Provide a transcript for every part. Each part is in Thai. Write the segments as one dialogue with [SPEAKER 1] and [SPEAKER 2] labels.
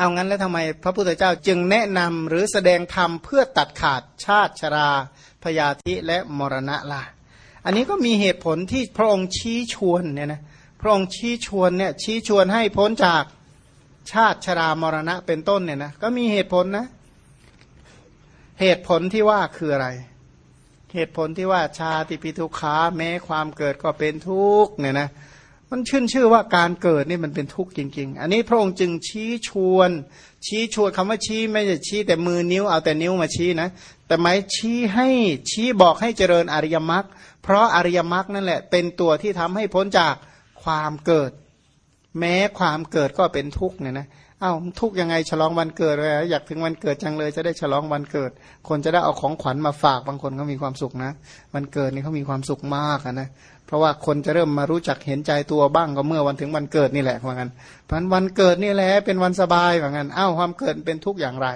[SPEAKER 1] เอางั้นแล้วทำไมพระพุทธเจ้าจึงแนะนำหรือแสดงธรรมเพื่อตัดขาดชาติชราพยาธิและมรณะล่ะ อันนี้ก็มีเหตุผลที่พระองค์ชี้ชวนเนี่ยนะพระองค์ชี้ชวนเนี่ยชี้ชวนให้พ้นจากชาติชรามรณะเป็นต้นเนี่ยนะก็มีเหตุผลนะ เหตุผลที่ว่าคืออะไร เหตุผลที่ว่าชาติปิทุขาแม้ความเกิดก็เป็นทุกข์เนี่ยนะ มันชื่นชื่อว่าการเกิดนี่มันเป็นทุกข์จริง ๆ อันนี้พระองค์จึงชี้ชวน ชี้ชวนคำว่าชี้ไม่ใช่ชี้แต่มือนิ้วเอาแต่นิ้วมาชี้นะ แต่หมายชี้ให้ชี้บอกให้เจริญอริยมรรคเพราะอริยมรรคนั่นแหละ เป็นตัวที่ทำให้พ้นจากความเกิด แม้ความเกิดก็เป็นทุกข์เนี่ยนะเอา้าทุกยังไงฉลองวันเกิดเลยอยากถึงวันเกิดจังเลยจะได้ฉลองวันเกิด คนจะได้เอาของขวัญมาฝากบางคนเขามีความสุขนะ วันเกิดนี่เขามีความสุขมากนะ เพราะว่าคนจะเริ่มมารู้จักเห็นใจตัวบ้างก็เมื่อวันถึงวันเกิดนี่แหละว่างั้นพันวันเกิดนี่แหละเป็นวันสบายว่างั้นอ้าวความเกิดเป็นทุกข์อย่างไร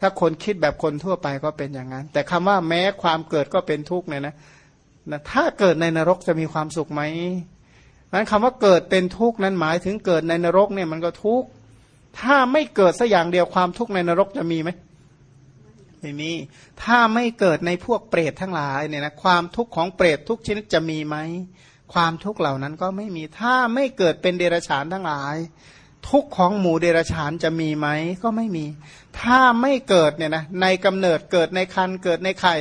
[SPEAKER 1] ถ้าคนคิดแบบคนทั่วไปก็เป็นอย่างนั้น แต่คำว่าแม้ความเกิดก็เป็นทุกข์เนี่ยนะนะถ้าเกิดในนรกจะมีความสุขไหมนั้นคำว่าเกิดเป็นทุกข์นั้นหมายถึงเกิดในนรกเนี่ยมันก็ทุกข์ถ้าไม่เกิดสัอย่างเดียวความทุกข์ในนรกจะมีไหม ไม่มี ถ้าไม่เกิดในพวกเปรตทั้งหลายเนี่ยนะความทุกข์ของเปรตทุกชนิดจะมีไหม ความทุกข์เหล่านั้นก็ไม่มี ถ้าไม่เกิดเป็นเดรัจฉานทั้งหลาย ทุกข์ของหมูเดรัจฉานจะมีไหมก็ไม่มี ถ้าไม่เกิดเนี่ยนะในกำเนิดเกิดในคันเกิดในไข่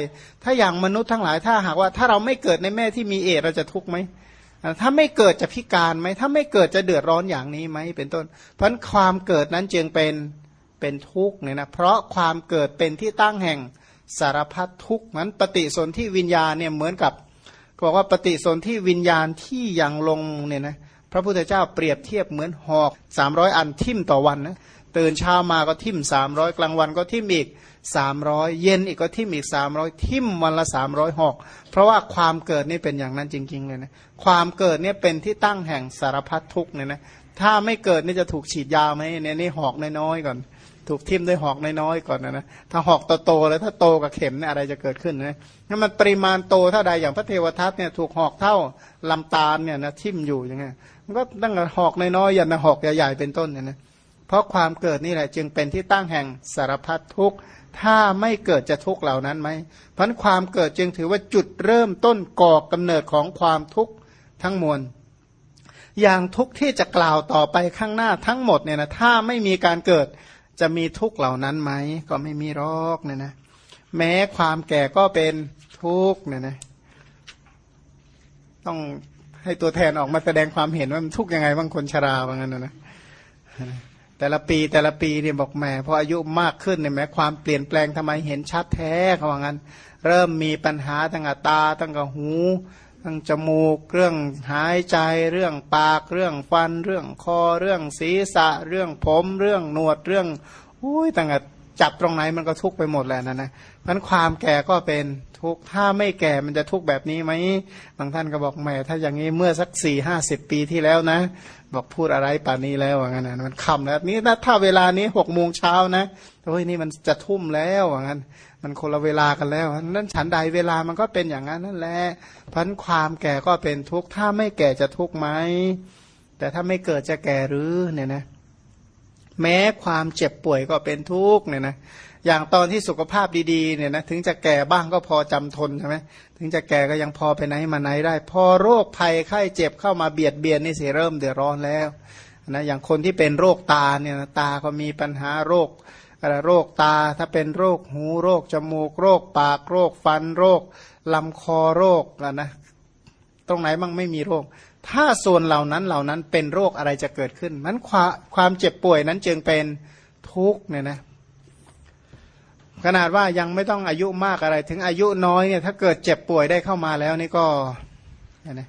[SPEAKER 1] ถ้าอย่างมนุษย์ทั้งหลาย ถ้าหากว่าถ้าเราไม่เกิดในแม่ที่มีเอดเราจะทุกข์ไหมถ้าไม่เกิดจะพิการไหม ถ้าไม่เกิดจะเดือดร้อนอย่างนี้ไหมเป็นต้น เพราะความเกิดนั้นจึงเป็น เป็นทุกข์เนี่ยนะเพราะความเกิดเป็นที่ตั้งแห่งสารพัดทุกข์นั้นปฏิสนธิวิญญาณเนี่ยเหมือนกับบอกว่าปฏิสนธิวิญญาณที่ยังลงเนี่ยนะพระพุทธเจ้าเปรียบเทียบเหมือนหอกสามร้อยอันทิ่มต่อวันนะตื่นเช้ามาก็ทิ่มสามร้อยกลางวันก็ทิ่มอีกสามร้อยเย็นอีกก็ทิ่มอีกสามร้อยทิ่มวันละสามร้อยหอก เพราะว่าความเกิดนี่เป็นอย่างนั้นจริง ๆ เลยนะความเกิดเนี่ยเป็นที่ตั้งแห่งสารพัดทุกข์เนี่ยนะถ้าไม่เกิดนี่จะถูกฉีดยาไหมเนี่ยนี่หอกน้อยๆก่อน ถูกทิ่มด้วยหอกน้อยๆก่อนนะนะถ้าหอกโตๆแล้วถ้าโตกับเข็มเนี่ยอะไรจะเกิดขึ้นนะถ้ามันปริมาณโตเท่าใดอย่างพระเทวทัตเนี่ยถูกหอกเท่าลำตาลเนี่ยนะทิ่มอยู่อย่างเงี้ยมันก็ตั้งแต่หอกน้อยๆยันหอกใหญ่ๆเป็นต้นเนี่ยนะเพราะความเกิดนี่แหละจึงเป็นที่ตั้งแห่งสารพัดทุกข์ถ้าไม่เกิดจะทุกข์เหล่านั้นไหมเพราะความเกิดจึงถือว่าจุดเริ่มต้นก่อกำเนิดของความทุกข์ทั้งมวลอย่างทุกข์ที่จะกล่าวต่อไปข้างหน้าทั้งหมดเนี่ยนะถ้าไม่มีการเกิด จะมีทุกข์เหล่านั้นไหมก็ไม่มีรอกเนี่ยนะ แม้ความแก่ก็เป็นทุกข์เนี่ยนะ ต้องให้ตัวแทนออกมาแสดงความเห็นว่ามันทุกข์ยังไงบางคนชราบางนั้นนะแต่ละปีแต่ละปีเนี่ยบอกแม่พออายุมากขึ้นเนี่ยแม้ความเปลี่ยนแปลงทำไมเห็นชัดแท้เขาว่างั้น เริ่มมีปัญหาตั้งแต่ตาตั้งแต่หู ตั้งจมูก เรื่องหายใจ เรื่องปาก เรื่องฟัน เรื่องคอ เรื่องศีรษะ เรื่องผม เรื่องหนวด เรื่องอุ้ยตั้งแต่จับตรงไหนมันก็ทุกไปหมดแหละนะนะพันความแก่ก็เป็นทุกถ้าไม่แก่มันจะทุกแบบนี้ไหมบางท่านก็บอกแหมถ้าอย่างนี้เมื่อสักสี่ห้าสิบปีที่แล้วนะ บอกพูดอะไรป่านนี้แล้วว่างั้นนะมันคำแล้วนี่ถ้าเวลานี้หกโมงเช้านะโอ้ยนี่มันจะทุ่มแล้วว่างั้น มันคนละเวลากันแล้วนั้นฉันใดเวลามันก็เป็นอย่างนั้นนั่นแหละพันความแก่ก็เป็นทุกข์ถ้าไม่แก่จะทุกข์ไหมแต่ถ้าไม่เกิดจะแก่หรือเนี่ยนะ แม้ความเจ็บป่วยก็เป็นทุกข์เนี่ยนะอย่างตอนที่สุขภาพดีๆเนี่ยนะถึงจะแก่บ้างก็พอจำทนใช่ไหมถึงจะแก่ก็ยังพอไปไหนมาไหนได้ พอโรคภัยไข้เจ็บเข้ามาเบียดเบียนนี่สิเริ่มเดือดร้อนแล้วนะอย่างคนที่เป็นโรคตาเนี่ยนะตาก็มีปัญหาโรค โรคตา ถ้าเป็นโรคหูโรคจมูก โรคปากโรคฟันโรคลำคอโรคอะนะตรงไหนบ้างไม่มีโรค ถ้าส่วนเหล่านั้นเหล่านั้นเป็นโรคอะไรจะเกิดขึ้นมันความความเจ็บป่วยนั้นจึงเป็นทุกข์เนี่ยนะขนาดว่ายังไม่ต้องอายุมากอะไร ถึงอายุน้อยเนี่ยถ้าเกิดเจ็บป่วยได้เข้ามาแล้วนี่ก็เนี่ยนะ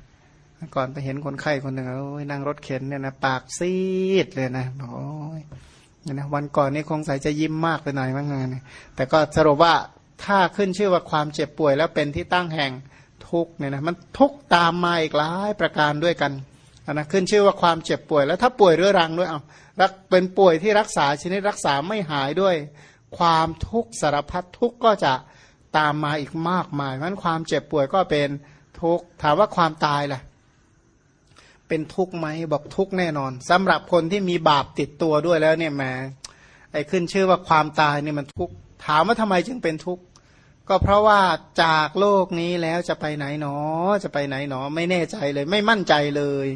[SPEAKER 1] ก่อนไปเห็นคนไข้คนหนึ่งโอ้ยนั่งรถเข็นเนี่ยนะปากซีดเลยนะโอ้ย นะวันก่อนนี่คงใส่จะยิ้มมากไปหน่อยมั้งไงแต่ก็สรุปว่าถ้าขึ้นชื่อว่าความเจ็บป่วยแล้วเป็นที่ตั้งแห่งทุกเนี่ยนะมันทุกตามมาอีกหลายประการด้วยกันนะขึ้นชื่อว่าความเจ็บป่วยแล้วถ้าป่วยเรื้อรังด้วยเอารักเป็นป่วยที่รักษาชนิดรักษาไม่หายด้วย ความทุกข์สารพัดทุกข์ก็จะตามมาอีกมากมายเพราะความเจ็บป่วยก็เป็นทุกข์ถามว่าความตายล่ะ เป็นทุกข์ไหมบอกทุกข์แน่นอนสำหรับคนที่มีบาปติดตัวด้วยแล้วเนี่ยแหมไอ้ขึ้นชื่อว่าความตายเนี่ยมันทุกข์ถามว่าทำไมจึงเป็นทุกข์ก็เพราะว่าจากโลกนี้แล้วจะไปไหนหนอ จะไปไหนหนอ ไม่แน่ใจเลย ไม่มั่นใจเลย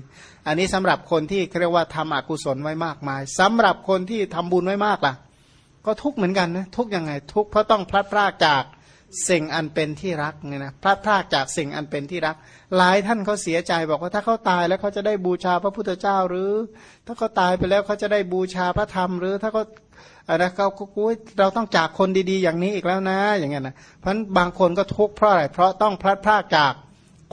[SPEAKER 1] อันนี้สำหรับคนที่เรียกว่าทำอกุศลไว้มากมายสำหรับคนที่ทำบุญไว้มากล่ะ ก็ทุกข์เหมือนกันนะทุกข์ยังไง ทุกข์เพราะต้องพลัดพรากจาก สิ่งอันเป็นที่รักเนี่ยนะพลัดพรากจากสิ่งอันเป็นที่รัก หลายท่านเขาเสียใจบอกว่าถ้าเขาตายแล้วเขาจะได้บูชาพระพุทธเจ้าหรือ ถ้าเขาตายไปแล้วเขาจะได้บูชาพระธรรม หรือถ้าเขาอันนะเขากูเราต้องจากคนดีๆ อย่างนี้อีกแล้วนะ อย่างเงี้ยนะเพราะบางคนก็ทุกข์เพราะอะไรเพราะต้องพลัดพรากจาก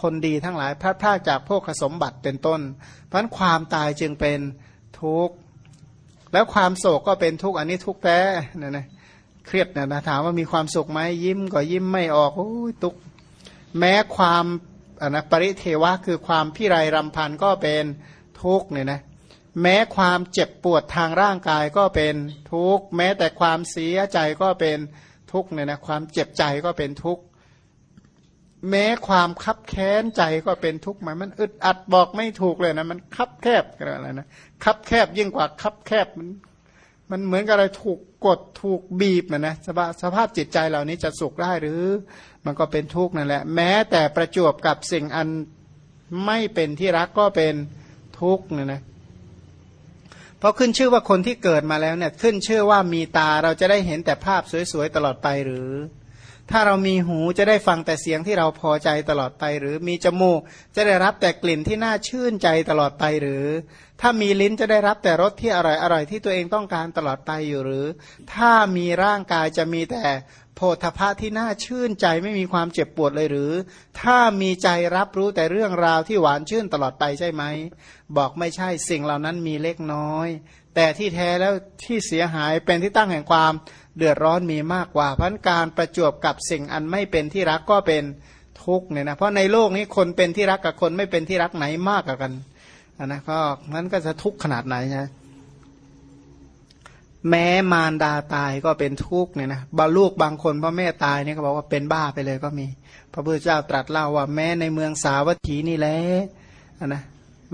[SPEAKER 1] คนดีทั้งหลายพลัดพรากจากพวกสมบัติเป็นต้น เพราะความตายจึงเป็นทุกข์แล้วความโศกก็เป็นทุกข์อันนี้ทุกข์แท้เนี่ยนะ เครียดเนี่ยนะถามว่ามีความสุขไหมยิ้มก็ยิ้มไม่ออกโอ้ยตุก แม้ความอนะปริเทวะคือความพิไรรำพันก็เป็นทุกข์เนี่ยนะแม้ความเจ็บปวดทางร่างกายก็เป็นทุกข์ แม้แต่ความเสียใจก็เป็นทุกข์เนี่ยนะความเจ็บใจก็เป็นทุกข์แม้ความคับแค้นใจก็เป็นทุกข์หมมันอึดอัดบอกไม่ถูกเลยนะมันคับแคบอะไรนะคับแคบยิ่งกว่าคับแคบมัน มันเหมือนกับอะไรถูกกดถูกบีบนะสภาพสภาพจิตใจเหล่านี้จะสุขได้หรือมันก็เป็นทุกข์นั่นแหละ แม้แต่ประจวบกับสิ่งอันไม่เป็นที่รักก็เป็นทุกข์นี่นะเพราะขึ้นชื่อว่าคนที่เกิดมาแล้วเนี่ยขึ้นชื่อว่ามีตาเราจะได้เห็นแต่ภาพสวยๆตลอดไปหรือ ถ้าเรามีหูจะได้ฟังแต่เสียงที่เราพอใจตลอดไป หรือมีจมูกจะได้รับแต่กลิ่นที่น่าชื่นใจตลอดไปหรือ ถ้ามีลิ้นจะได้รับแต่รสที่อร่อยอร่อยที่ตัวเองต้องการตลอดไปอยู่หรือ ถ้ามีร่างกายจะมีแต่โพธพะที่น่าชื่นใจไม่มีความเจ็บปวดเลยหรือ ถ้ามีใจรับรู้แต่เรื่องราวที่หวานชื่นตลอดไปใช่ไหม บอกไม่ใช่สิ่งเหล่านั้นมีเล็กน้อย แต่ที่แท้แล้วที่เสียหายเป็นที่ตั้งแห่งความเดือดร้อนมีมากกว่า เพราะการประจวบกับสิ่งอันไม่เป็นที่รักก็เป็นทุกข์เนี่ยนะเพราะในโลกนี้คนเป็นที่รักกับคนไม่เป็นที่รักไหนมากกว่ากันนะก็นั้นก็จะทุกข์ขนาดไหนนะแม้มารดาตายก็เป็นทุกข์เนี่ยนะบาลูกบางคนพ่อแม่ตายเนี่ยเขาบอกว่าเป็นบ้าไปเลยก็มี พระพุทธเจ้าตรัสเล่าว่าแม้ในเมืองสาวัตถีนี่แหละนะ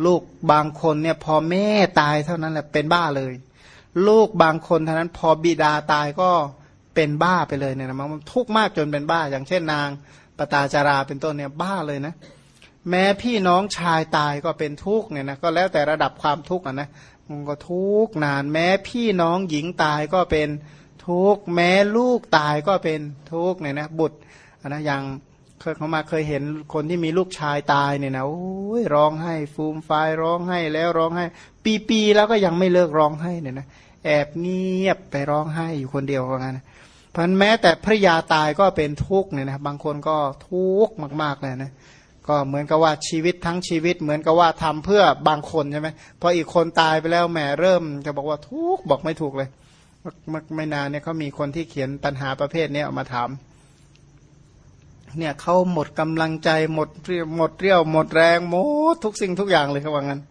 [SPEAKER 1] ลูกบางคนเนี่ยพอแม่ตายเท่านั้นแหละเป็นบ้าเลย ลูกบางคนเท่านั้นพอบิดาตายก็เป็นบ้าไปเลยเนี่ยนะมันทุกข์มากจนเป็นบ้า อย่างเช่นนางปตาจาราเป็นต้นเนี่ยบ้าเลยนะ แม้พี่น้องชายตายก็เป็นทุกข์เนี่ยนะก็แล้วแต่ระดับความทุกข์อะนะมันก็ทุกข์นาน แม้พี่น้องหญิงตายก็เป็นทุกข์แม้ลูกตายก็เป็นทุกข์เนี่ยนะบุตรนะอย่าง เคยเขามาเคยเห็นคนที่มีลูกชายตายเนี่ยนะโอ้ยร้องไห้ ฟูมไฟร้องไห้แล้วร้องไห้ ปีๆแล้วก็ยังไม่เลิกร้องไห้เนี่ยนะแอบเงียบไปร้องไห้อยู่คนเดียวว่างั้นพันแม้แต่พระยาตายก็เป็นทุกข์เนี่ยนะบางคนก็ทุกข์มากๆเลยนะก็เหมือนกับว่าชีวิตทั้งชีวิต เหมือนกับว่าทำเพื่อบางคนใช่ไหมพออีกคนตายไปแล้วแหมเริ่มจะบอกว่าทุกข์บอกไม่ถูกเลยไม่นานเนี่ยเขามีคนที่เขียนปัญหาประเภทนี้ออกมาถาม เนี่ยเขาหมดกำลังใจหมดเรียวหมดเรี่ยวหมดแรงหมดทุกสิ่งทุกอย่างเลยเขาว่างั้น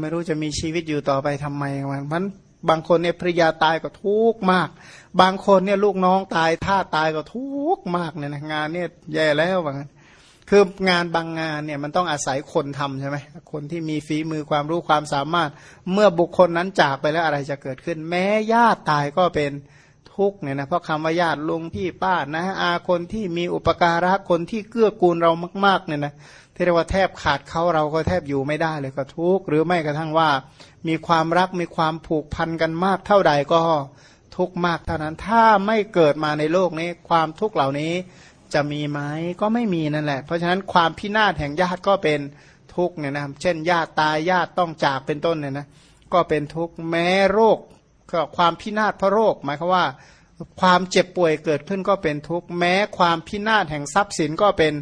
[SPEAKER 1] ไม่รู้จะมีชีวิตอยู่ต่อไปทำไมมันมันบางคนเนี่ยภรยาตายก็ทุกข์มาก บางคนเนี่ยลูกน้องตายท่าตายก็ทุกข์มากเนี่ยนะงานเนี่ยแย่แล้วว่างั้นคืองานบางงานเนี่ยมันต้องอาศัยคนทำใช่ไหมคนที่มีฝีมือความรู้ความสามารถ เมื่อบุคคลนั้นจากไปแล้วอะไรจะเกิดขึ้น แม้ญาติตายก็เป็น ทุกเนี่ยนะเพราะคำว่าญาติลุงพี่ป้านะอาคนที่มีอุปการะคนที่เกื้อกูลเรามากๆเนี่ยนะที่เรียกว่าแทบขาดเขาเราก็แทบอยู่ไม่ได้เลยก็ทุกหรือไม่กระทั่งว่า มีความรักมีความผูกพันกันมากเท่าใดก็ทุกมากเท่านั้นถ้าไม่เกิดมาในโลกนี้ ความทุกข์เหล่านี้จะมีไหมก็ไม่มีนั่นแหละ เพราะฉะนั้นความพินาศแห่งญาติก็เป็นทุกข์เนี่ยนะเช่นญาติตายญาติต้องจากเป็นต้นเนี่ยนะก็เป็นทุกข์แม้โรค ความพินาศพระโรค หมายความว่า ความเจ็บป่วยเกิดขึ้นก็เป็นทุกข์แม้ความพินาศแห่งทรัพย์สินก็เป็น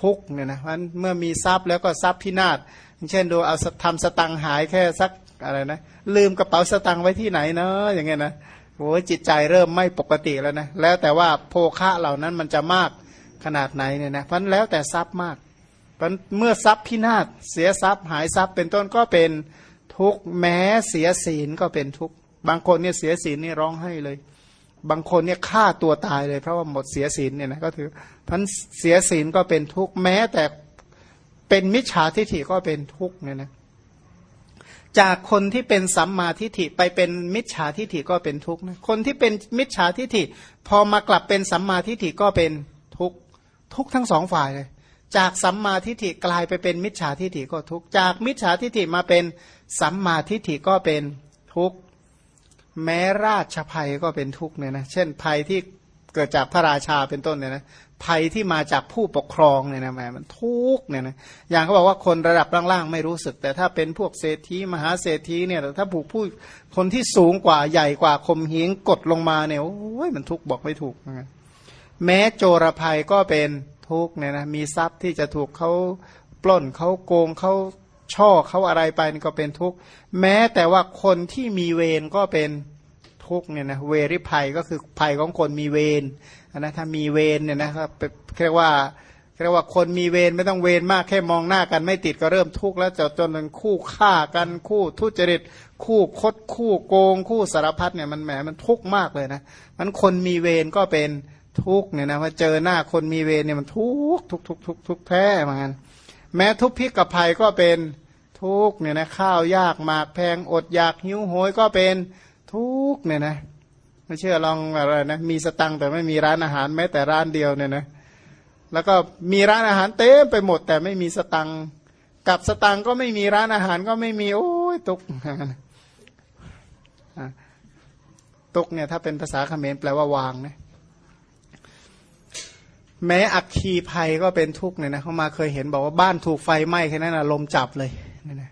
[SPEAKER 1] ทุกข์เนี่ยนะเพราะเมื่อมีทรัพย์แล้วก็ทรัพย์พินาศเช่นดูเอาทำสตังหายแค่สักอะไรนะลืมกระเป๋าสตังไว้ที่ไหนเนาะอย่างเงี้ยนะโอ้จิตใจเริ่มไม่ปกติแล้วนะแล้วแต่ว่าโภคะเหล่านั้นมันจะมากขนาดไหนเนี่ยนะเพราะแล้วแต่ทรัพย์มากเพราะเมื่อทรัพย์พินาศเสียทรัพย์หายทรัพย์เป็นต้นก็เป็นทุกข์แม้เสียศีลก็เป็นทุกข์ บางคนเนี่ยเสียศีลนี่ร้องไห้เลย บางคนเนี่ยฆ่าตัวตายเลย เพราะว่าหมดเสียศีลเนี่ยนะก็ถือพันเสียศีลก็เป็นทุกข์แม้แต่เป็นมิจฉาทิฏฐิก็เป็นทุกข์เนี่ยนะจากคนที่เป็นสัมมาทิฏฐิไปเป็นมิจฉาทิฏฐิก็เป็นทุกข์นะคนที่เป็นมิจฉาทิฏฐิ พอมากลับเป็นสัมมาทิฏฐิก็เป็นทุกข์ทุกข์ทั้งสองฝ่ายเลย จากสัมมาทิฏฐิกลายไปเป็นมิจฉาทิฏฐิก็ทุกข์จากมิจฉาทิฏฐิมาเป็นสัมมาทิฏฐิก็เป็นทุกข์ แม้ราชภัยก็เป็นทุกข์เนี่ยนะ เช่นภัยที่เกิดจากพระราชาเป็นต้นเนี่ยนะภัยที่มาจากผู้ปกครองเนี่ยนะแหมมันทุกข์เนี่ยนะอย่างเขาบอกว่าคนระดับล่างๆ ไม่รู้สึก แต่ถ้าเป็นพวกเศรษฐีมหาเศรษฐีเนี่ยถ้าผูกผู้คนที่สูงกว่าใหญ่กว่าคมเหงกดลงมาเนี่ยโอ้ยมันทุกข์บอกไม่ถูกนะแม้โจรภัยก็เป็นทุกข์เนี่ยนะมีทรัพย์ที่จะถูกเขาปล้นเขาโกงเขา ช่อเขาอะไรไปนี่ก็เป็นทุกข์ แม้แต่ว่าคนที่มีเวรก็เป็นทุกข์เนี่ยนะเวริภัยก็คือภัยของคนมีเวรนะถ้ามีเวรเนี่ยนะครับเรียกว่าเรียกว่าคนมีเวรไม่ต้องเวรมากแค่มองหน้ากันไม่ติดก็เริ่มทุกข์แล้วจนจนเป็นคู่ฆ่ากันคู่ทุจริต คู่คดคู่โกง คู่สารพัดเนี่ยมันแหมมันทุกข์มากเลยนะมันคนมีเวรก็เป็นทุกข์เนี่ยนะว่าเจอหน้าคนมีเวรเนี่ยมันทุกข์ทุกทุกทุกทุกแท้เหมือนกันแม้ทุกพิกกับภัยก็เป็น ทุกเนี่ยนะข้าวยากหมากแพงอดอยากหิวโหยก็เป็นทุกเนี่ยนะไม่เชื่อลองอะไรนะมีสตังแต่ไม่มีร้านอาหารแม้แต่ร้านเดียวเนี่ยนะแล้วก็มีร้านอาหารเต็มไปหมด แต่ไม่มีสตังกับสตังก็ไม่มีร้านอาหารก็ไม่มี โอ้ยตุกตุกเนี่ยถ้าเป็นภาษาเขมรแปลว่าวางนะแม้อักคีภัยก็เป็นทุกข์เนี่ยนะเขามาเคยเห็นบอกว่าบ้านถูกไฟไหม้แค่นั้นนะลมจับเลย เนี่ยนะ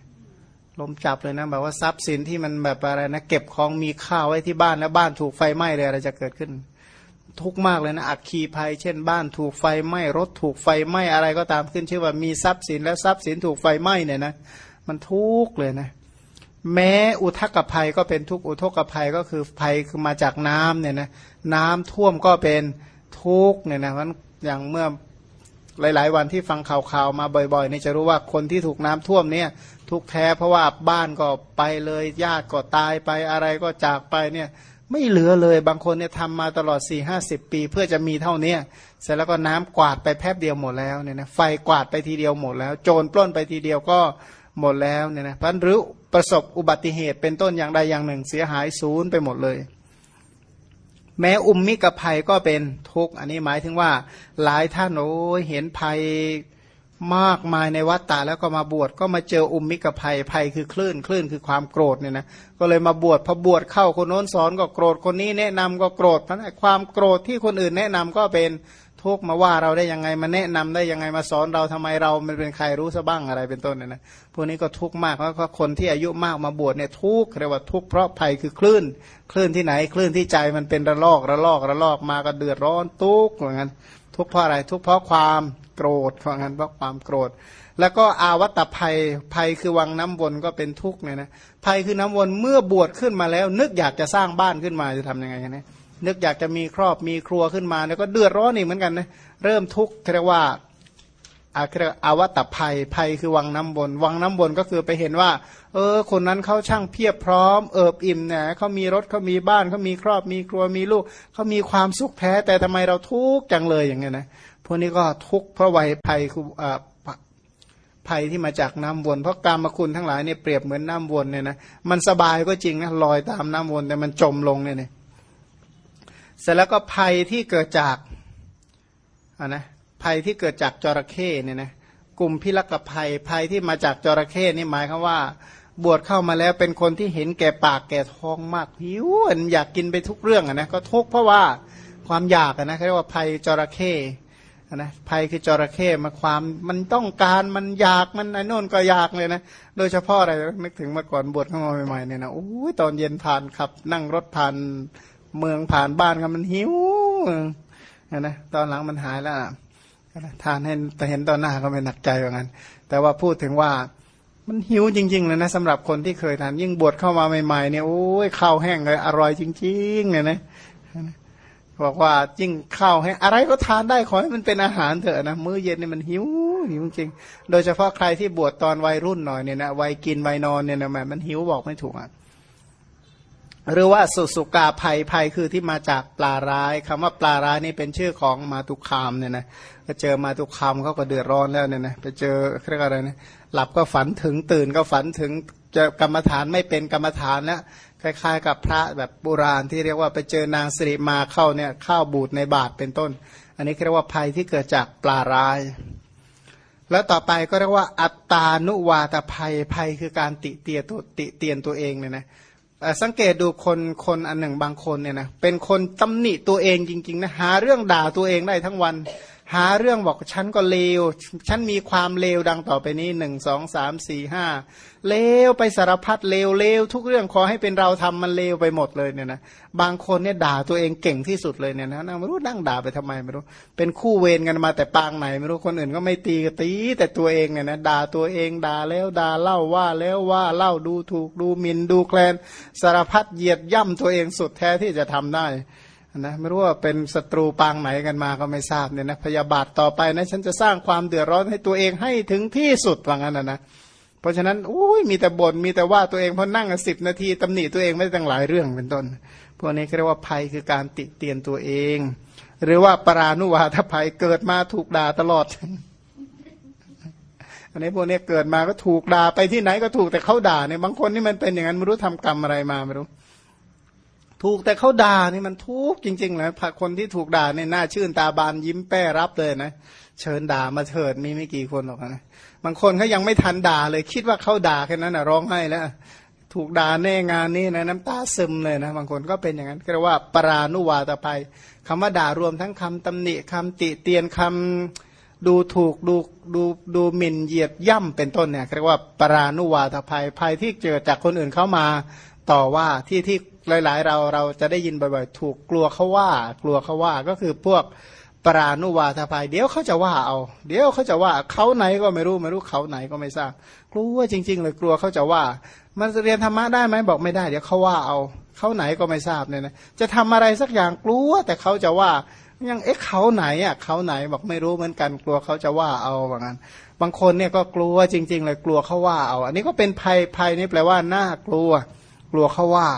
[SPEAKER 1] ลมจับเลยนะแบบว่าทรัพย์สินที่มันแบบอะไรนะเก็บของมีค่าวไว้ที่บ้านแล้วบ้านถูกไฟไหม้เลยอะไรจะเกิดขึ้น ทุกมากเลยนะอักคีภัย เช่น บ้านถูกไฟไหม้รถถูกไฟไหม้อะไรก็ตามขึ้นชื่อว่ามีทรัพย์สินแล้วทรัพย์สินถูกไฟไหม้เนี่ยนะมันทุกข์เลยนะแม้อุทกภัยก็เป็นทุกข์อุทกภัยก็คือภัยคือมาจากน้ำเนี่ยนะน้ำท่วมก็เป็นทุกข์เนี่ยนะมันอย่างเมื่อ หลาย ๆ วันที่ฟังข่าวๆมาบ่อยๆนี่จะรู้ว่าคนที่ถูกน้ำท่วมเนี่ยทุกแท้เพราะว่าบ้านก็ไปเลยญาติก็ตายไปอะไรก็จากไปเนี่ยไม่เหลือเลยบางคนเนี่ยทำมาตลอด4ี่ห้าสิบปี เพื่อจะมีเท่านี้เสร็จแล้วก็น้ำกวาดไปแพบเดียวหมดแล้วเนี่ยนะไฟกวาดไปทีเดียวหมดแล้ว โจรปล้นไปทีเดียวก็หมดแล้วเนี่ยนะพันหรือประสบอุบัติเหตุเป็นต้นอย่างใดอย่างหนึ่งเสียหายศูนย์ไปหมดเลย แม้อุมมิกภัยก็เป็นทุกข์ อันนี้หมายถึงว่าหลายท่านโอ้เห็นภัยมากมายในวัดตาแล้วก็มาบวชก็มาเจออุมมิกภัยภัยคือคลื่นคลื่นคือความโกรธเนี่ยนะก็เลยมาบวชพอบวชเข้าคนโน้นสอนก็โกรธคนนี้แนะนำก็โกรธเพราะความโกรธที่คนอื่นแนะนำก็เป็น ทุกมาว่าเราได้ยังไงมาแนะนำได้ยังไงมาสอนเราทำไมเรามันเป็นใครรู้ซะบ้างอะไรเป็นต้นเนี่ยนะพวกนี้ก็ทุกข์มากเพราะคนที่อายุมากมาบวชเนี่ยทุกข์เรียกว่าทุกข์เพราะภัยคือคลื่น คลื่นที่ไหนคลื่นที่ใจมันเป็นระลอกระลอกระลอกมาก็เดือดร้อนทุกข์เหมือนกันทุกข์เพราะอะไรทุกข์เพราะความโกรธเพราะงั้นเพราะความโกรธ แล้วก็อาวัตภัยภัยคือวังน้ำวนก็เป็นทุกข์เนี่ยนะภัยคือน้ำวนเมื่อบวชขึ้นมาแล้ว นึกอยากจะสร้างบ้านขึ้นมาจะทํำยังไงกันเนี่ย นึกอยากจะมีครอบมีครัวขึ้นมาแล้วก็เดือดร้อนอีกเหมือนกันนะเริ่มทุกข์เรียกว่าอาเรียกอาวัตภัยภัยคือวังน้ำบน วังน้ำบนก็คือไปเห็นว่า เออ คนนั้นเขาช่างเพียบพร้อมเอิบอิ่มเนี่ยเขามีรถเขามีบ้านเขามีครอบมีครัวมีลูกเขามีความสุขแท้ แต่ทำไมเราทุกข์จังเลยอย่างเงี้ยนะพวกนี้ก็ทุกข์เพราะวัยภัยคือภัยที่มาจากน้ำวน เพราะกรรมคุณทั้งหลายเนี่ยเปรียบเหมือนน้ำวนเนี่ยนะมันสบายก็จริงนะลอยตามน้ำวนแต่มันจมลงเนี่ยเนี่ย เสร็จแล้วก็ภัยที่เกิดจากอ่านะภัยที่เกิดจากจระเข้เนี่ยนะกลุ่มพิรกภัยภัยที่มาจากจระเข้นี่หมายคือว่า บวชเข้ามาแล้วเป็นคนที่เห็นแก่ปากแก่ท้องมากหิวอยากกินไปทุกเรื่องอะนะก็ทุกเพราะว่าความอยากนะเขาเรียกว่าภัยจระเข้นะภัยคือจระเข้มาความมันต้องการมันอยากมันไอ้นนก็อยากเลยนะ โดยเฉพาะอะไรนึกถึงเมื่อก่อนบวชเข้ามาใหม่ๆเนี่ยนะโอ้ยตอนเย็นผ่านขับ นั่งรถผ่าน เมืองผ่านบ้านกันมันหิวนะตอนหลังมันหายแล้วทานเห็นแต่เห็นตอนหน้าก็ไม่หนักใจว่างั้น แต่ว่าพูดถึงว่ามันหิวจริงๆเลยนะสำหรับคนที่เคยทานยิ่งบวชเข้ามาใหม่ๆเนี่ยโอ้ยข้าวแห้งเลยอร่อยจริงๆเนี่ยนะบอกว่ายิ่งข้าวให้งอะไรก็ทานได้ขอให้มันเป็นอาหารเถอะนะมื้อเย็นเนี่ยมันหิวหิวจริง โดยเฉพาะใครที่บวชตอนวัยรุ่นหน่อยเนี่ยนะวัยกินวัยนอนเนี่ยนะมันหิวบอกไม่ถูกอะ หรือว่าสุสุกาภัยภัยคือที่มาจากปลาร้ายคำว่าปลาร้ายนี่เป็นชื่อของมาตุคามเนี่ยนะก็เจอมาตุคามเขาก็เดือดร้อนแล้วเนี่ยนะไปเจอเรียกอะไรนะหลับก็ฝันถึงตื่นก็ฝันถึงจะกรรมฐานไม่เป็นกรรมฐานแล้วคล้ายๆ กับพระแบบโบราณที่เรียกว่าไปเจอนางสิริมาเข้าเนี่ยข้าวบูดในบาทเป็นต้น อันนี้เรียกว่าภัยที่เกิดจากปลาร้าย แล้วต่อไปก็เรียกว่าอัตตานุวาตภัยภัยคือการติเตียตัวติเตียนตัวเองเนี่ยนะ สังเกตดูคนคนอันหนึ่งบางคนเนี่ยนะเป็นคนตำหนิตัวเองจริงๆนะหาเรื่องด่าตัวเองได้ทั้งวัน หาเรื่องบอกฉันก็เลว ฉันมีความเลวดังต่อไปนี้หนึ่งสองสามสี่ห้าเลวไปสารพัดเลวเลวทุกเรื่องขอให้เป็นเราทำมันเลวไปหมดเลยเนี่ยนะบางคนเนี่ยด่าตัวเองเก่งที่สุดเลยเนี่ยนะไม่รู้นั่งด่าไปทำไมไม่รู้ เป็นคู่เวรกันมาแต่ปางไหน ไม่รู้คนอื่นก็ไม่ตีก็ตีแต่ตัวเองเนี่ยนะด่าตัวเองด่าแล้วด่าเล่าว่าแล้วว่าเล่าดูถูกดูหมิ่นดูแคลนสารพัดเหยียดย่ำตัวเองสุดแท้ที่จะทำได้ นะไม่รู้ว่าเป็นศัตรูปางไหนกันมาก็ไม่ทราบเนี่ยนะพยาบาทต่อไปนะฉันจะสร้างความเดือดร้อนให้ตัวเองให้ถึงที่สุดว่างั้นนะนะเพราะฉะนั้นอุ้ยมีแต่บน่นมีแต่ว่าตัวเองพอนั่งสิบนาทีตำหนิตัวเองไม่ตั้งหลายเรื่องเป็นต้น พวกนี้เรียกว่าภัยคือการติเตียนตัวเอง หรือว่าปรานุวาทภัยเกิดมาถูกด่าตลอด อันนี้พวกนี้เกิดมาก็ถูกด่าไปที่ไหนก็ถูกแต่เขาด่าเนี่ยบางคนนี่มันเป็นอย่างนั้นไม่รู้ทำกรรมอะไรมาไม่รู้ ถูกแต่เขาด่านี่มันทุกข์จริงๆเลยคนที่ถูกด่าเนี่ยหน่าชื่นตาบานยิ้มแป้รับเลยนะเชิญด่ามาเถิดมีไม่กี่คนหรอกนะบางคนเขายังไม่ทันด่าเลย คิดว่าเขาด่าแค่นั้นนะร้องไห้แล้ว ถูกด่าแน่งานนี้นะน้ำตาซึมเลยนะบางคนก็เป็นอย่างนั้นเรียกว่าปรานุวาตภัยคำว่าด่ารวมทั้งคำตำหนิคำติเตียนคำดูถูกดูดูดูหมิ่นเหยียดย่ำเป็นต้นเนี่ยเรียกว่าปรานุวาตภัยภัยที่เจอจากคนอื่นเข้ามาต่อว่าที่ที่ หลาย ๆ เราเราจะได้ยินบ่อยๆ ถูกกลัวเขาว่า กลัวเขาว่าก็คือพวกปราณุวาทภัยเดี๋ยวเขาจะว่าเอา เดี๋ยวเขาจะว่าเขาไหนก็ไม่รู้ไม่รู้เขาไหนก็ไม่ทราบกลัวจริง ๆ เลยกลัวเขาจะว่า มันเรียนธรรมะได้ไหมบอกไม่ได้ เดี๋ยวเขาว่าเอา เขาไหนก็ไม่ทราบเนี่ยนะจะทำอะไรสักอย่างกลัวแต่เขาจะว่ายังเอ๊ะเขาไหนอะเขาไหนบอกไม่รู้เหมือนกันกลัวเขาจะว่าเอาแบบนั้น บางคนเนี่ยก็กลัวจริง ๆ เลยกลัวเขาว่าเอา อันนี้ก็เป็นภัยภัยนี่แปลว่าน่ากลัว กลัวเขาว่า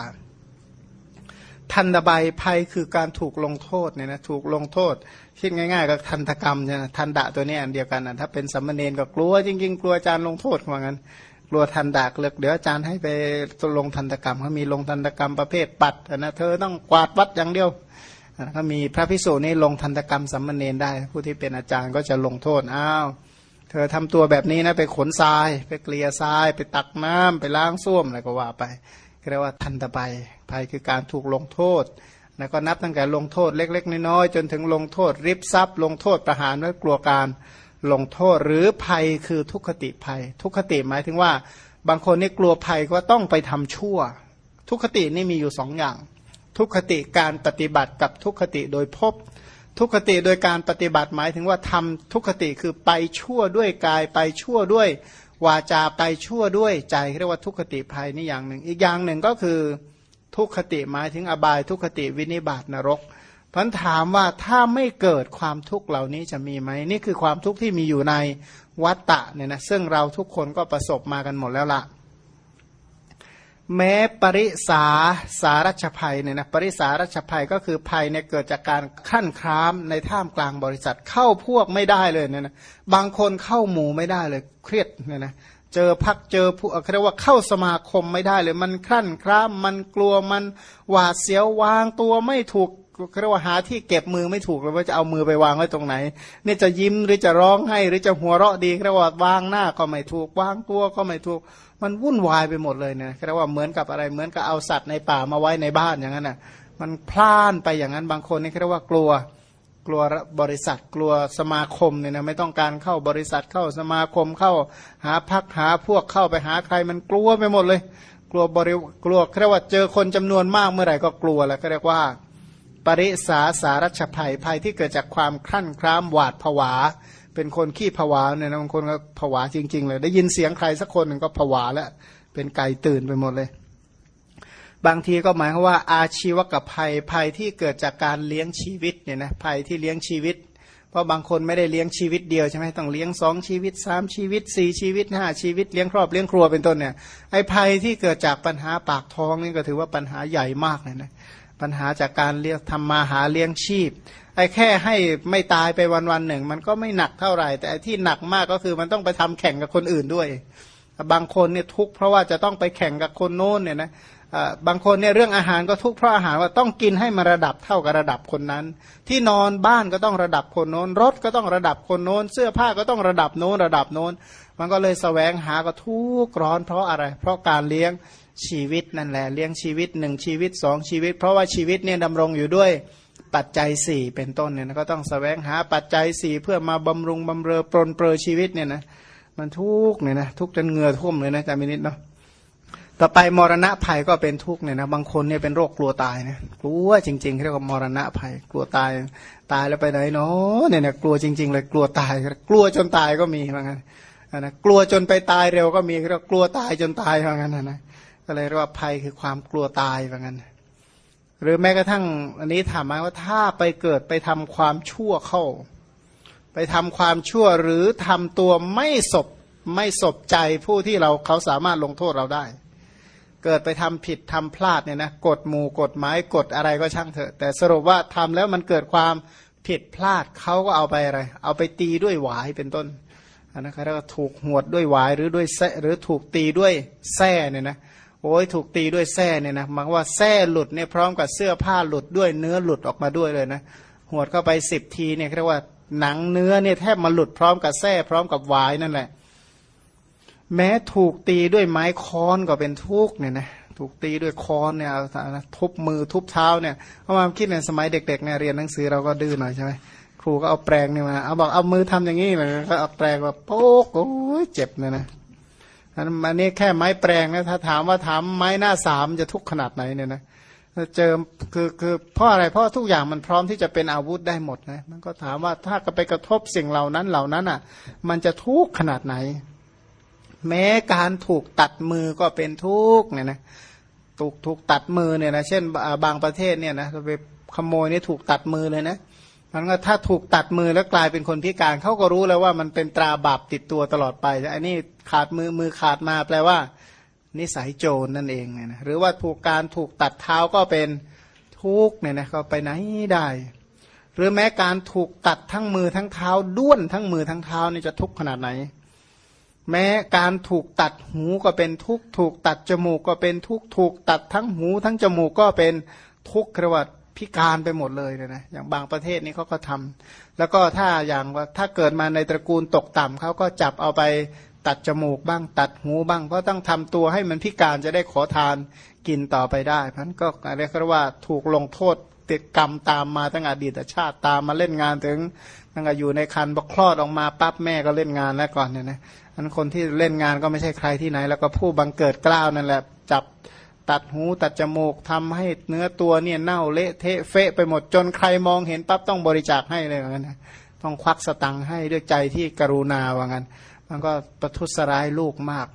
[SPEAKER 1] ทันตบายภัยคือการถูกลงโทษเนี่ยนะถูกลงโทษคิดง่ายๆก็ทันตกรรมเนี่ยทันดะตัวนี้อันเดียวกันนะถ้าเป็นสัมมาเนนก็กลัวจริงๆ กลัวอาจารย์ลงโทษเหมือนกันกลัวทันดะเลือกเดี๋ยวอาจารย์ให้ไปลงทันตกรรมเขามีลงทันตกรรมประเภทปัดนะเธอต้องกวาดวัดอย่างเดียวก็มีพระพิสุนี่ลงทันตกรรมสัมมาเนนได้ ผู้ที่เป็นอาจารย์ก็จะลงโทษอ้าวเธอทำตัวแบบนี้นะไปขนทราย ไปเกลี่ยทราย ไปตักน้ำไปล้างส้วมอะไรก็ว่าไป เรียกว่าทันตภัยภัยคือการถูกลงโทษแล้วก็นับตั้งแต่ลงโทษเล็ก ๆ น้อยๆจนถึงลงโทษริบทรัพย์ ลงโทษประหารไว้กลัวการลงโทษหรือภัยคือทุกขติภัย ทุกขติหมายถึงว่า บางคนนี่กลัวภัยก็ต้องไปทำชั่ว ทุกขตินี่มีอยู่สองอย่าง ทุกขติการปฏิบัติกับทุกขติโดยพบ ทุกขติโดยการปฏิบัติหมายถึงว่าทำทุกขติคือไปชั่วด้วยกายไปชั่วด้วย วาจาไปชั่วด้วยใจเรียกว่าทุกขติภัยนี่อย่างหนึ่ง อีกอย่างหนึ่งก็คือทุกขติหมายถึงอบายทุกขติวินิบาตนรกพันถามว่าถ้าไม่เกิดความทุกข์เหล่านี้จะมีไหมนี่คือความทุกข์ที่มีอยู่ในวัตตะเนี่ยนะซึ่งเราทุกคนก็ประสบมากันหมดแล้วละ แม้ปริสาสารัชภัยเนี่ยนะปริสารัชภัยก็คือภัยเนี่ยเกิดจากการขั้นครามในท่ามกลางบริษัทเข้าพวกไม่ได้เลยเนี่ยนะบางคนเข้าหมู่ไม่ได้เลย เครียดเนี่ยนะเจอพักเจอผู้เรียกว่าเข้าสมาคมไม่ได้เลย มันคลั่นคล้ามมันกลัวมันหวาดเสียววางตัวไม่ถูกเรียกว่าหาที่เก็บมือไม่ถูกเลยว่าจะเอามือไปวางไว้ตรงไหนนี่จะยิ้มหรือจะร้องให้หรือจะหัวเราะดีเรียกว่าวางหน้าก็ไม่ถูกวางตัวก็ไม่ถูก มันวุ่นวายไปหมดเลยเนี่ยเรียกว่าเหมือนกับอะไรเหมือนกับเอาสัตว์ในป่ามาไว้ในบ้านอย่างนั้นน่ะมันพล่านไปอย่างนั้นบางคนนี่เรียกว่ากลัวกลัวบริษัทกลัวสมาคมเนี่ยนะไม่ต้องการเข้าบริษัทเข้าสมาคมเข้าหาพักหาพวกเข้าไปหาใครมันกลัวไปหมดเลย กลัวบริกลัวเรียกว่าเจอคนจำนวนมากเมื่อไหร่ก็กลัวแล้วก็เรียกว่า ปริสาสารัชภัยภัยที่เกิดจากความคลั่นคล้ามหวาดผวา เป็นคนขี้ผวาเนี่ยนะบางคนก็ผวาจริง ๆ เลย ได้ยินเสียงใครสักคนหนึ่งก็ผวาแล้ว เป็นไก่ตื่นไปหมดเลย บางทีก็หมายความว่า อาชีวกับภัยภัยที่เกิดจากการเลี้ยงชีวิตเนี่ยนะภัยที่เลี้ยงชีวิต เพราะบางคนไม่ได้เลี้ยงชีวิตเดียวใช่ไหมต้องเลี้ยงสองชีวิตสามชีวิตสี่ชีวิตห้าชีวิตเลี้ยงครอบเลี้ยงครัวเป็นต้นเนี่ยไอ้ภัยที่เกิดจากปัญหาปากท้องนี่ก็ถือว่าปัญหาใหญ่มากเลยนะ ปัญหาจากการเลี้ยงทำมาหาเลี้ยงชีพไอ้แค่ให้ไม่ตายไปวันวันหนึ่ง มันก็ไม่หนักเท่าไหร่ แต่ที่หนักมากก็คือมันต้องไปทำแข่งกับคนอื่นด้วย บางคนเนี่ยทุกข์เพราะว่าจะต้องไปแข่งกับคนโน้นเนี่ยนะบางคนเนี่ยเรื่องอาหารก็ทุกข์เพราะอาหารว่าต้องกินให้มาระดับเท่ากับระดับคนนั้น ที่นอนบ้านก็ต้องระดับคนโน้น รถก็ต้องระดับคนโน้น เสื้อผ้าก็ต้องระดับโน้นระดับโน้น มันก็เลยสแสวงหาก็ทุกร้อนเพราะอะไร เพราะการเลี้ยง ชีวิตนั่นแหละเลี้ยงชีวิตหนึ่งชีวิตสองชีวิต เพราะว่าชีวิตเนี่ยดำรงอยู่ด้วยปัจจัยสี่เป็นต้นเนี่ยก็ต้องสแสวงหาปัจจัยสี่เพื่อมาบำรุงบำเรอปรนเปรอชีวิตเนี่ยนะมันทุกเนี่ยนะทุกจนเหงื่อท่วมเลยนะจามินิดเนาะต่อไปมรณะภัยก็เป็นทุกข์เนี่ยนะบางคนเนี่ยเป็นโรคกลัวตายนะกลัวจริงๆเรียกว่ามรณะภัยกลัวตายตายแล้วไปไหนเนาะเนี่ยนะกลัวจริง ๆ เลยกลัวตาย กลัวจนตายก็มีเหมือนกันนะกลัวจนไปตายเร็วก็มีเรียกกลัวตายจนตายเหมือนกันนะ ก็เลยเรียกว่าภัยคือความกลัวตายเหมือนกันหรือแม้กระทั่งอันนี้ถามมาว่าถ้าไปเกิดไปทำความชั่วเข้า ไปทำความชั่วหรือทำตัวไม่ศพไม่ศพใจผู้ที่เราเขาสามารถลงโทษเราได้ เกิดไปทำผิดทำพลาดเนี่ยนะกฎหมู่กฎหมายกฎอะไรก็ช่างเถอะ แต่สรุปว่าทำแล้วมันเกิดความผิดพลาดเขาก็เอาไปอะไร เอาไปตีด้วยหวายเป็นต้นอันนะครับแล้วถูกหวดด้วยหวายหรือด้วยแสหรือถูกตีด้วยแส้เนี่ยนะ โอ้ยถูกตีด้วยแส้เนี่ยนะหมายว่าแส้หลุดเนี่ยพร้อมกับเสื้อผ้าหลุดด้วยเนื้อหลุดออกมาด้วยเลยนะหวดเข้าไปสิบทีเนี่ยเรียกว่าหนังเนื้อเนี่ยแทบมาหลุดพร้อมกับแส้พร้อมกับวายนั่นแหละ แม้ถูกตีด้วยไม้ค้อนก็เป็นทุกข์เนี่ยนะถูกตีด้วยค้อนเนี่ยทุบมือทุบเท้าเนี่ยเอามาคิดในสมัยเด็กๆเนี่ยเรียนหนังสือเราก็ดื้อหน่อยใช่ไหมครูก็เอาแปรงเนี่ยมาเอาบอกเอามือทำอย่างนี้เลยก็เอาแปรงว่าโป๊กโอ้ยเจ็บเนี่ยนะ อันนี้แค่ไม้แปรงนะถ้าถามว่าถามไม้หน้าสามจะทุกขนาดไหนเนี่ยนะเจอคือคือเพราะอะไรเพราะทุกอย่างมันพร้อมที่จะเป็นอาวุธได้หมดนะมันก็ถามว่าถ้าก็ไปกระทบสิ่งเหล่านั้นเหล่านั้นอะ มันจะทุกขนาดไหน แม้การถูกตัดมือก็เป็นทุกเนี่ยนะถูกถูกตัดมือเนี่ยนะเช่นบางประเทศเนี่ยนะไปขโมยนี่ถูกตัดมือเลยนะ มันก็ถ้าถูกตัดมือแล้วกลายเป็นคนพิการเขาก็รู้แล้วว่ามันเป็นตราบาปติดตัวตลอดไปอันนี้ขาดมือมือขาดมาแปลว่า นิสัยโจรนั่นเองเนี่ยนะหรือว่าถูกการถูกตัดเท้าก็เป็นทุกเนี่ยนะก็ไปไหนได้ หรือแม้การถูกตัดทั้งมือทั้งเท้าด้วนทั้งมือทั้งเท้านี่จะทุกข์ขนาดไหน แม้การถูกตัดหูก็เป็นทุกข์ถูกตัดจมูกก็เป็นทุกข์ถูกตัดทั้งหูทั้งจมูกก็เป็นทุกข์กระวัด พิการไปหมดเลยเลยนะอย่างบางประเทศนี้เขาก็ทำแล้วก็ถ้าอย่างว่าถ้าเกิดมาในตระกูลตกต่ำเขาก็จับเอาไปตัดจมูกบ้างตัดหูบ้างเพราะต้องทำตัวให้มันพิการจะได้ขอทานกินต่อไปได้พันก็อะไรก็ว่าถูกลงโทษติดกรรมตามมาตั้งอดีตชาติตามมาเล่นงานถึงตั้งแต่อยู่ในคันบกคลอดออกมาปั๊บแม่ก็เล่นงานแล้วก่อนเนี่ยนะอันคนที่เล่นงานก็ไม่ใช่ใครที่ไหน แล้วก็ผู้บังเกิดกล้าวนั่นแหละจับ ตัดหูตัดจมูกทำให้เนื้อตัวเนี่ยเน่าเละเทะเฟะไปหมดจนใครมองเห็นปั๊บต้องบริจาคให้เลยว่างั้นต้องควักสตังค์ให้ด้วยใจที่กรุณาว่างั้น มันก็ประทุษร้ายลูกมาก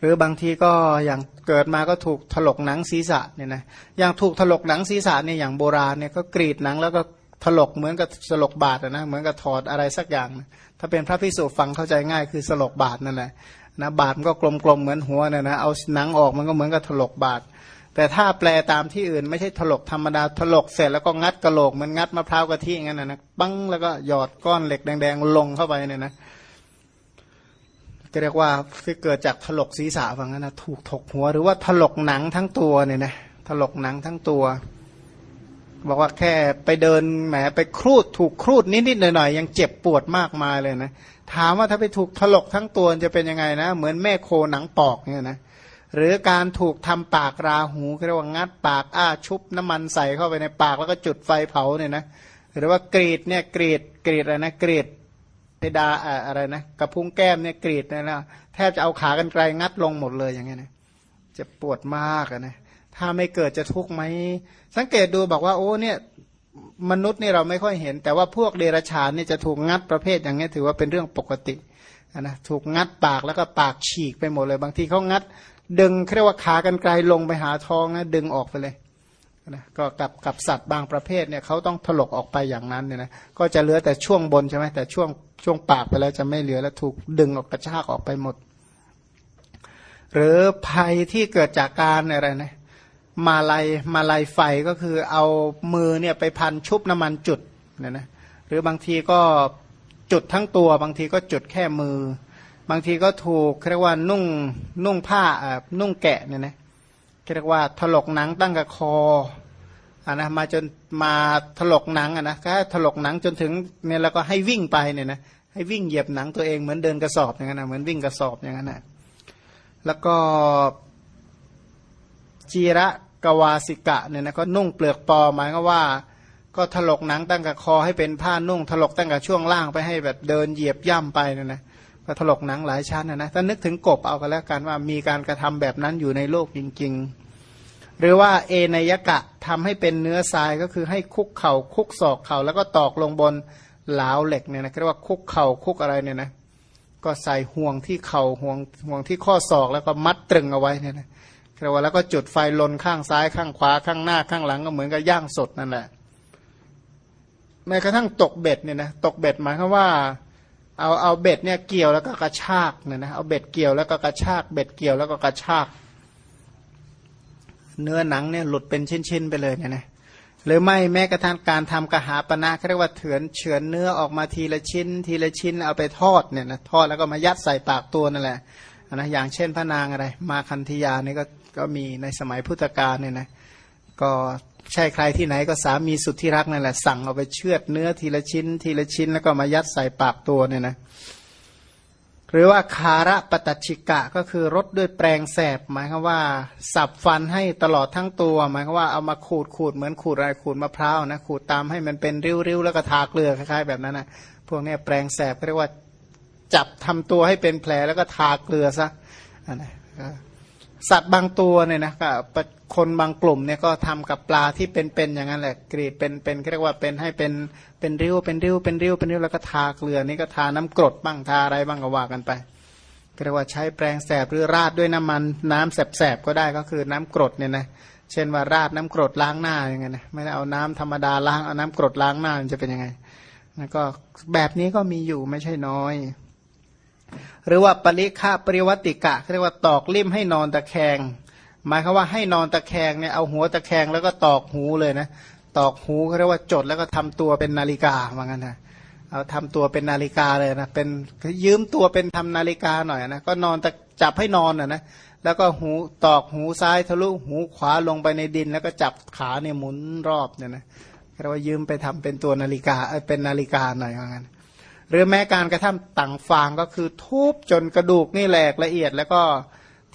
[SPEAKER 1] หรือบางทีก็อย่างเกิดมาก็ถูกถลกหนังศีรษะเนี่ยนะอย่างถูกถลกหนังศีรษะเนี่ยอย่างโบราณเนี่ยก็กรีดหนังแล้วก็ถลกเหมือนกับสลกบาทนะเหมือนกับถอดอะไรสักอย่าง ถ้าเป็นพระพิสุฟังเข้าใจง่ายคือสลกบาทนั่นแหละ นะบาดมันก็กลมๆเหมือนหัวเนี่ยนะเอาหนังออกมันก็เหมือนกับถลกบาดแต่ถ้าแปลตามที่อื่นไม่ใช่ถลกธรรมดาถลกเสร็จแล้วก็งัดกระโหลกมันงัดมะพร้าวกะทิงั้นนะปั้งแล้วก็หยอดก้อนเหล็กแดงๆลงเข้าไปเนี่ยนะก็เรียกว่าที่เกิดจากถลกศีรษะฟังนั้นนะถูกถกหัว หรือว่าถลกหนังทั้งตัวเนี่ยนะถลกหนังทั้งตัว บอกว่าแค่ไปเดินแหมไปครูดถูกครูดนิดๆหน่อยๆยังเจ็บปวดมากมายเลยนะ ถามว่าถ้าไปถูกถลกทั้งตัวจะเป็นยังไงนะ เหมือนแม่โคหนังปอกเนี่ยนะหรือการถูกทำปากราหูเรียกว่างัดปากอ้าชุบน้ำมันใส่เข้าไปในปากแล้วก็จุดไฟเผาเนี่ยนะหรือว่ากรีดเนี่ยกรีดกรีดอะไรนะกรีดเพดาอะไรนะกระพุ้งแก้มเนี่ยกรีดเนี่ยนะแทบจะเอาขากันไกลงัดลงหมดเลยอย่างเงี้ยนะจะปวดมากนะถ้าไม่เกิดจะทุกข์ไหมสังเกตดูบอกว่าโอ้เนี่ย มนุษย์นี่เราไม่ค่อยเห็น แต่ว่าพวกเดรัจฉานนี่จะถูกงัดประเภทอย่างนี้ถือว่าเป็นเรื่องปกตินะถูกงัดปากแล้วก็ปากฉีกไปหมดเลย บางทีเขางัด ดึงเรียกว่าขากันไกลลงไปหาท้องนะดึงออกไปเลยนะก็กับกับสัตว์บางประเภทเนี่ยเขาต้องถลกออกไปอย่างนั้นเนี่ยนะก็จะเหลือแต่ช่วงบนใช่ไหมแต่ช่วงช่วงปากไปแล้วจะไม่เหลือแล้วถูกดึงออกกระชากออกไปหมด หรือภัยที่เกิดจากการอะไรนะ มาลายมาลายไฟก็คือเอามือเนี่ยไปพันชุบน้ำมันจุดเนี่ยนะหรือบางทีก็จุดทั้งตัว บางทีก็จุดแค่มือ บางทีก็ถูกเรียกว่านุ่งนุ่งผ้านุ่งแกะเนี่ยนะเรียกว่าถลกหนังตั้งกับคออ่านะมาจนมาถลกหนังอะนะก็ถลกหนังจนถึงเนี่ยแล้วก็ให้วิ่งไปเนี่ยนะให้วิ่งเหยียบหนังตัวเองเหมือนเดินกระสอบอย่างนั้นนะเหมือนวิ่งกระสอบอย่างนั้นนะแล้วก็ จีระกวาสิกะเนี่ยนะก็นุ่งเปลือกปอหมายก็ว่า ก็ถลกหนังตั้งกับคอให้เป็นผ้านุ่ง ถลกตั้งกับช่วงล่างไปให้แบบเดินเหยียบย่ำไปเนี่ยนะก็ถลกหนังหลายชั้นนะนะถ้านึกถึงกบเอากันแล้วกันว่ามีการกระทำแบบนั้นอยู่ในโลกจริง ๆ หรือว่าเอนยกะทำให้เป็นเนื้อทรายก็คือให้คุกเข่าคุกศอกเข่าแล้วก็ตอกลงบนเหลาเหล็กเนี่ยนะเรียกว่าคุกเข่าคุกอะไรเนี่ยนะก็ใส่ห่วงที่เข่าห่วงห่วงที่ข้อศอกแล้วก็มัดตรึงเอาไว้เนี่ยนะ เรียกว่าแล้วก็จุดไฟลนข้างซ้ายข้างขวาข้างหน้าข้างหลังก็เหมือนกับย่างสดนั่นแหละแม้กระทั่งตกเบ็ดเนี่ยนะตกเบ็ดหมายความว่า เอาเอาเบ็ดเนี่ยเกี่ยวแล้วก็กระชากเนี่ยนะเอาเบ็ดเกี่ยวแล้วก็กระชากเบ็ดเกี่ยวแล้วก็กระชาก เนื้อหนังเนี่ยหลุดเป็นชิ้นๆไปเลยเนี่ยนะหรือไม่แม้กระทั่งการทำกระหาปณะเขาเรียกว่าเถือนเฉือนเนื้อออกมาทีละชิ้น ทีละชิ้นเอาไปทอดเนี่ยนะทอดแล้วก็มายัดใส่ปากตัวนั่นแหละนะอย่างเช่นพระนางอะไร มาคันธยานี่ก็ ก็มีในสมัยพุทธกาลเนี่ยนะก็ใช่ใครที่ไหนก็สามีสุดที่รักนั่นแหละ สั่งเอาไปเชือดเนื้อทีละชิ้น ทีละชิ้นแล้วก็มายัดใส่ปากตัวเนี่ยนะหรือว่าคาระปตัชิกะก็คือรถด้วยแปรงแสบ หมายความว่า สับฟันให้ตลอดทั้งตัว หมายความว่าเอามาขูดขูดเหมือนขูดอะไรขูดมะพร้าวนะขูดตามให้มันเป็นริ้วๆแล้วก็ทาเกลือคล้ายๆแบบนั้นนะพวกนี้แปรงแสบเรียกว่าจับทำตัวให้เป็นแผลแล้วก็ทาเกลือซะนะ สัตว์บางตัวเนี่ยนะก็คนบางกลุ่มเนี่ยก็ทำกับปลาที่เป็นๆอย่างนั้นแหละกรีดเป็นเป็นเรียกว่าเป็นให้เป็นเป็นริ้วเป็นริ้วเป็นริ้วเป็นริ้วแล้วก็ทาเกลือนี่ก็ทาน้ำกรดบ้างทาอะไรบ้างก็ว่ากันไปเรียกว่าใช้แปรงแสบหรือราดด้วยน้ำมันน้ำแสบๆก็ได้ก็คือน้ำกรดเนี่ยนะเช่นว่าราดน้ำกรดล้างหน้าอย่างเงี้ยนะไม่ได้เอาน้ำธรรมดาล้างเอาน้ำกรดล้างหน้ามันจะเป็นยังไงแล้วก็แบบนี้ก็มีอยู่ไม่ใช่น้อย หรือว่าปริฆาปริวัติกะเรียกว่าตอกลิ่มให้นอนตะแคง หมายคือว่าให้นอนตะแคงเนี่ยเอาหัวตะแคงแล้วก็ตอกหูเลยนะตอกหูเขาเรียกว่าจดแล้วก็ทำตัวเป็นนาฬิกาเหมือนกันนะเอาทำตัวเป็นนาฬิกาเลยนะเป็นยืมตัวเป็นทำนาฬิกาหน่อยนะก็นอนจับให้นอนอะนะแล้วก็หูตอกหูซ้ายทะลุหูขวาลงไปในดิน แล้วก็จับขาเนี่ยหมุนรอบเนี่ยนะเรียกว่ายืมไปทำเป็นตัวนาฬิกาเออเป็นนาฬิกาหน่อยเหมือนกัน หรือแม้การกระทำต่างฟางก็คือทุบจนกระดูกนี่แหลกละเอียด แล้วก็